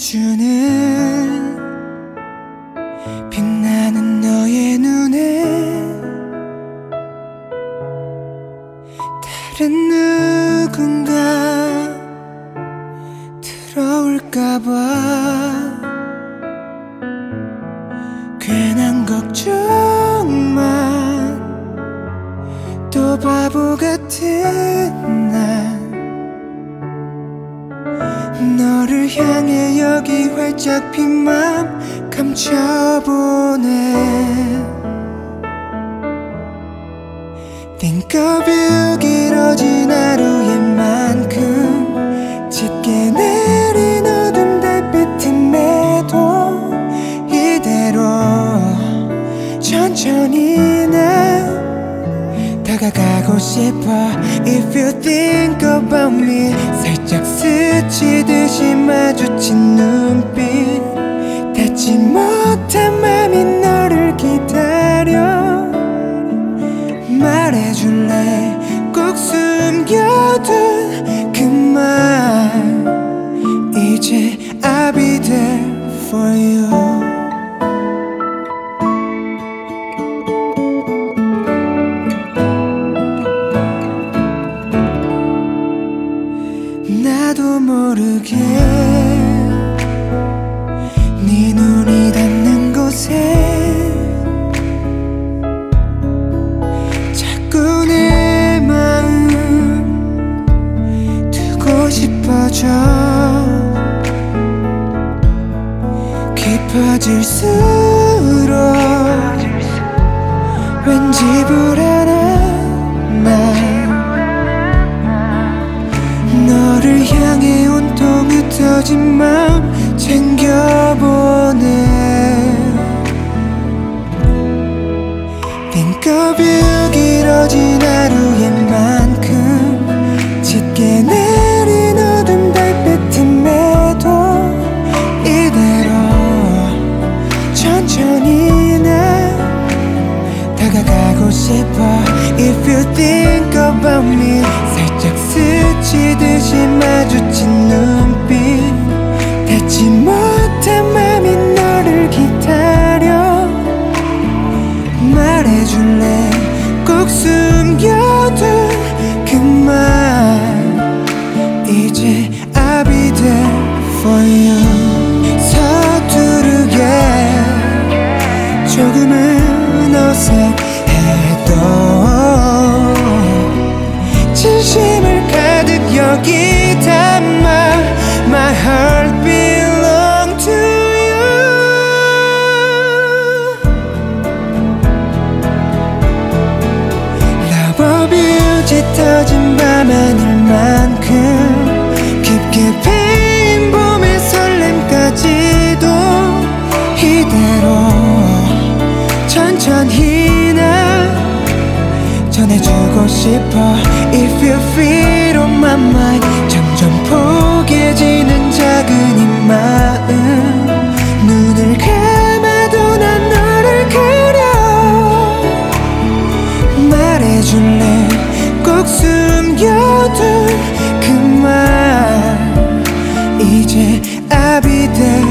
비추는 빛나는 너의 눈에 다른 누군가 들어올까봐 괜한 걱정만 또 바보 같은 난 너를 향해 활짝 핀 맘 감춰보네. Think of you 길어진 하루에만큼 짙게 내린 어둠 달빛임에도 이대로 천천히 난 다가가고 싶어. If you think about me 살짝 스치듯이 마주친 눈빛. 닿지 못한 맘이 너를 기다려. 말해줄래? 꼭 숨겨둔 그 말. 이제 I'll be there for you 깊어질수록 왠지 불안한 날 너를 향해 온통 흩어진 마음 챙겨보네. Think of you 길어진 하 싶어. If you think about me 살짝 스치듯이 마주친 눈빛. 닿지 못한 맘이 너를 기다려. 말해줄래? 꼭 숨겨둔 그 말. 이제 I'll be there for you 짙어진 밤하늘만큼 깊게 패인 봄의 설렘까지도 이대로 천천히 나 전해주고 싶어 happy day